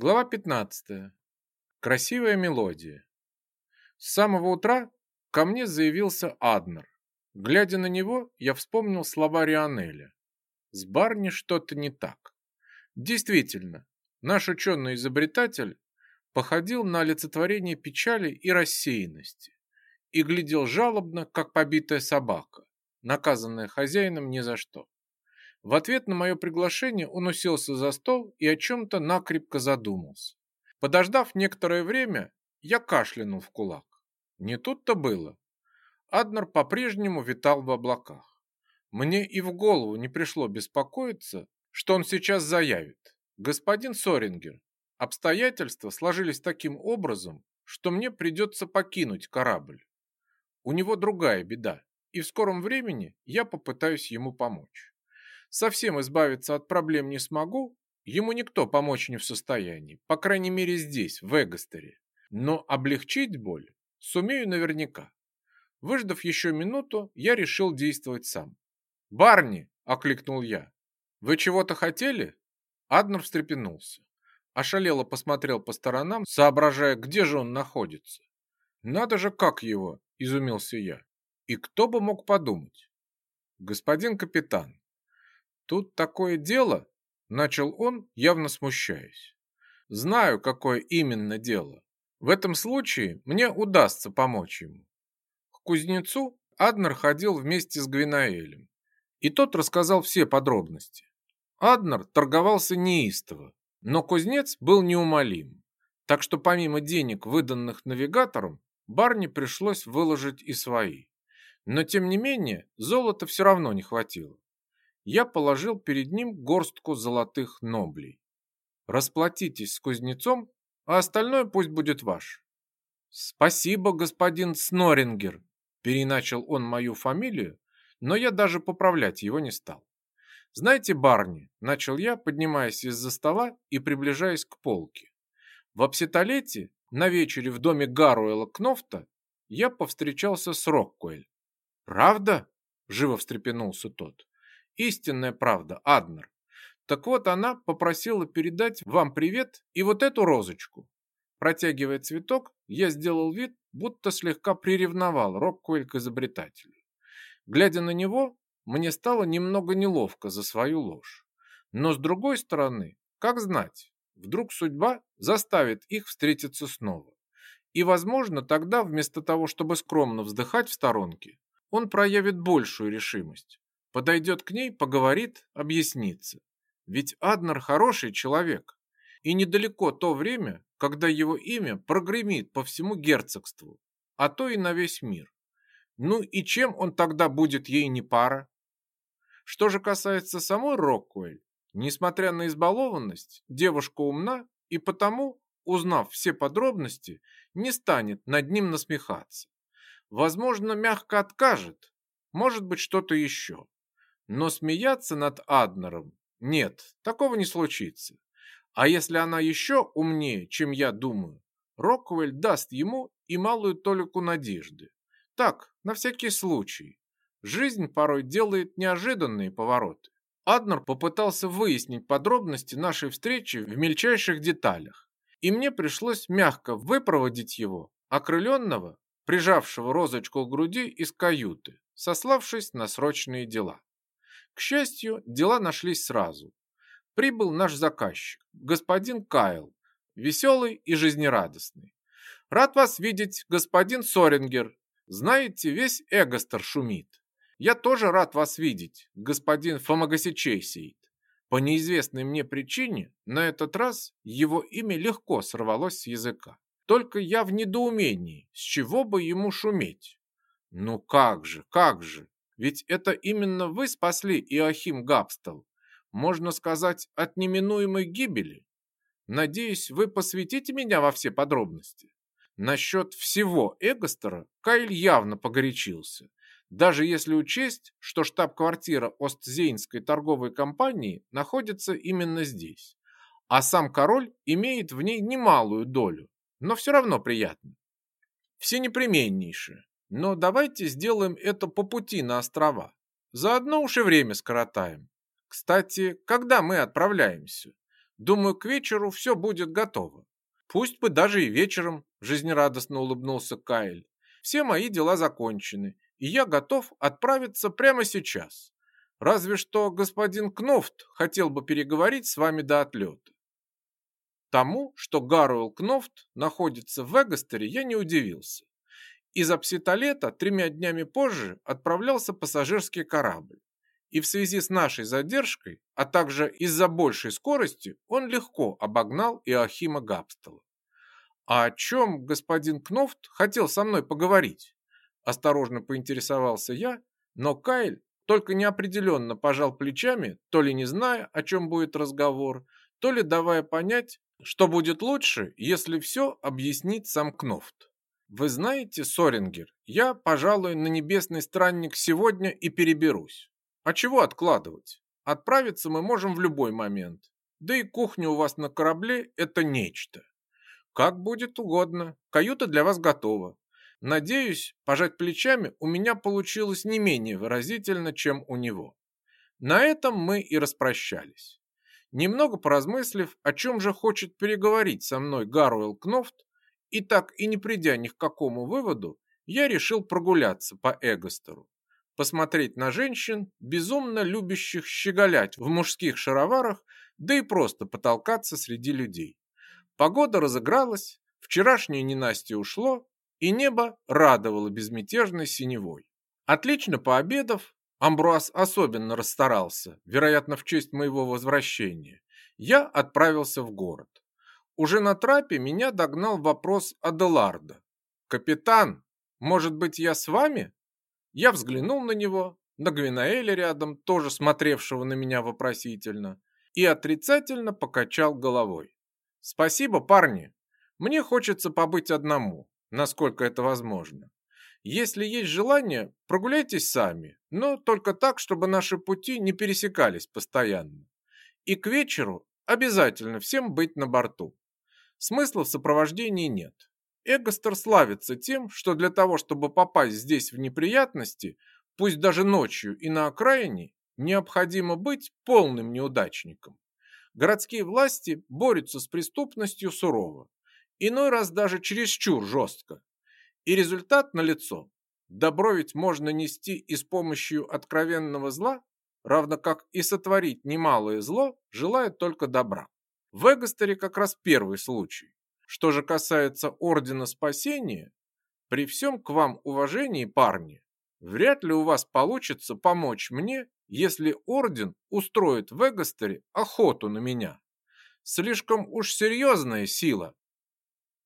Глава 15. Красивая мелодия. С самого утра ко мне заявился Аднер. Глядя на него, я вспомнил слова Рионеля. С Барни что-то не так. Действительно, наш ученый-изобретатель походил на олицетворение печали и рассеянности и глядел жалобно, как побитая собака, наказанная хозяином ни за что. В ответ на мое приглашение он уселся за стол и о чем-то накрепко задумался. Подождав некоторое время, я кашлянул в кулак. Не тут-то было. Аднер по-прежнему витал в облаках. Мне и в голову не пришло беспокоиться, что он сейчас заявит. Господин Сорингер, обстоятельства сложились таким образом, что мне придется покинуть корабль. У него другая беда, и в скором времени я попытаюсь ему помочь. Совсем избавиться от проблем не смогу, ему никто помочь не в состоянии, по крайней мере здесь, в Эгостере. Но облегчить боль сумею наверняка. Выждав еще минуту, я решил действовать сам. «Барни!» – окликнул я. «Вы чего-то хотели?» Аднер встрепенулся. Ошалело посмотрел по сторонам, соображая, где же он находится. «Надо же, как его!» – изумился я. «И кто бы мог подумать?» «Господин капитан, «Тут такое дело», — начал он, явно смущаясь. «Знаю, какое именно дело. В этом случае мне удастся помочь ему». К кузнецу Аднер ходил вместе с Гвинаэлем, и тот рассказал все подробности. Аднер торговался неистово, но кузнец был неумолим, так что помимо денег, выданных навигатором, Барни пришлось выложить и свои. Но тем не менее, золота все равно не хватило я положил перед ним горстку золотых ноблей. Расплатитесь с кузнецом, а остальное пусть будет ваш. Спасибо, господин Снорингер, переначал он мою фамилию, но я даже поправлять его не стал. Знаете, барни, начал я, поднимаясь из-за стола и приближаясь к полке. В Апситолете на вечере в доме Гаруэла Кнофта я повстречался с Роккуэль. «Правда?» – живо встрепенулся тот. Истинная правда, Аднер. Так вот, она попросила передать вам привет и вот эту розочку. Протягивая цветок, я сделал вид, будто слегка приревновал Роккуэль к изобретателю. Глядя на него, мне стало немного неловко за свою ложь. Но с другой стороны, как знать, вдруг судьба заставит их встретиться снова. И, возможно, тогда вместо того, чтобы скромно вздыхать в сторонке, он проявит большую решимость. Подойдет к ней, поговорит, объяснится. Ведь Аднер хороший человек. И недалеко то время, когда его имя прогремит по всему герцогству, а то и на весь мир. Ну и чем он тогда будет ей не пара? Что же касается самой Роккуэль, несмотря на избалованность, девушка умна и потому, узнав все подробности, не станет над ним насмехаться. Возможно, мягко откажет, может быть, что-то еще. Но смеяться над Аднером нет, такого не случится. А если она еще умнее, чем я думаю, Роквелл даст ему и малую толику надежды. Так, на всякий случай. Жизнь порой делает неожиданные повороты. Аднер попытался выяснить подробности нашей встречи в мельчайших деталях, и мне пришлось мягко выпроводить его, окрыленного, прижавшего розочку к груди из каюты, сославшись на срочные дела. К счастью, дела нашлись сразу. Прибыл наш заказчик, господин Кайл, веселый и жизнерадостный. Рад вас видеть, господин Сорингер. Знаете, весь Эгостер шумит. Я тоже рад вас видеть, господин Фомагасичейсейт. По неизвестной мне причине на этот раз его имя легко сорвалось с языка. Только я в недоумении, с чего бы ему шуметь? Ну как же, как же, ведь это именно вы спасли Иохим Габстел, можно сказать, от неминуемой гибели. Надеюсь, вы посвятите меня во все подробности. Насчет всего Эгостера Кайл явно погорячился, даже если учесть, что штаб-квартира Остзейнской торговой компании находится именно здесь, а сам король имеет в ней немалую долю, но все равно приятно. Все непременнейшее. Но давайте сделаем это по пути на острова. Заодно уж и время скоротаем. Кстати, когда мы отправляемся? Думаю, к вечеру все будет готово. Пусть бы даже и вечером, жизнерадостно улыбнулся Кайл. Все мои дела закончены, и я готов отправиться прямо сейчас. Разве что господин Кнофт хотел бы переговорить с вами до отлета. Тому, что Гаруэлл Кнофт находится в Эгостере, я не удивился. Из Апситолета тремя днями позже отправлялся пассажирский корабль. И в связи с нашей задержкой, а также из-за большей скорости, он легко обогнал Иохима Габстела. «А о чем господин Кнофт хотел со мной поговорить?» Осторожно поинтересовался я, но Кайль только неопределенно пожал плечами, то ли не зная, о чем будет разговор, то ли давая понять, что будет лучше, если все объяснит сам Кнофт. Вы знаете, Сорингер, я, пожалуй, на небесный странник сегодня и переберусь. А чего откладывать? Отправиться мы можем в любой момент. Да и кухня у вас на корабле – это нечто. Как будет угодно. Каюта для вас готова. Надеюсь, пожать плечами у меня получилось не менее выразительно, чем у него. На этом мы и распрощались. Немного поразмыслив, о чем же хочет переговорить со мной Гаруэлл Кнофт, и так и не придя ни к какому выводу, я решил прогуляться по Эгостеру посмотреть на женщин, безумно любящих щеголять в мужских шароварах, да и просто потолкаться среди людей. Погода разыгралась, вчерашнее ненастье ушло, и небо радовало безмятежной синевой. Отлично пообедав, Амбруаз особенно расстарался, вероятно, в честь моего возвращения. Я отправился в город. Уже на трапе меня догнал вопрос Аделарда. «Капитан, может быть, я с вами?» Я взглянул на него, на Гвинаэля рядом, тоже смотревшего на меня вопросительно, и отрицательно покачал головой. «Спасибо, парни. Мне хочется побыть одному, насколько это возможно. Если есть желание, прогуляйтесь сами, но только так, чтобы наши пути не пересекались постоянно. И к вечеру обязательно всем быть на борту. Смысла в сопровождении нет. Эгостер славится тем, что для того, чтобы попасть здесь в неприятности, пусть даже ночью и на окраине, необходимо быть полным неудачником. Городские власти борются с преступностью сурово, иной раз даже чересчур жестко. И результат налицо. Добро ведь можно нести и с помощью откровенного зла, равно как и сотворить немалое зло, желая только добра. В Эгостере как раз первый случай. Что же касается Ордена Спасения, при всем к вам уважении, парни, вряд ли у вас получится помочь мне, если Орден устроит в Эгостере охоту на меня. Слишком уж серьезная сила,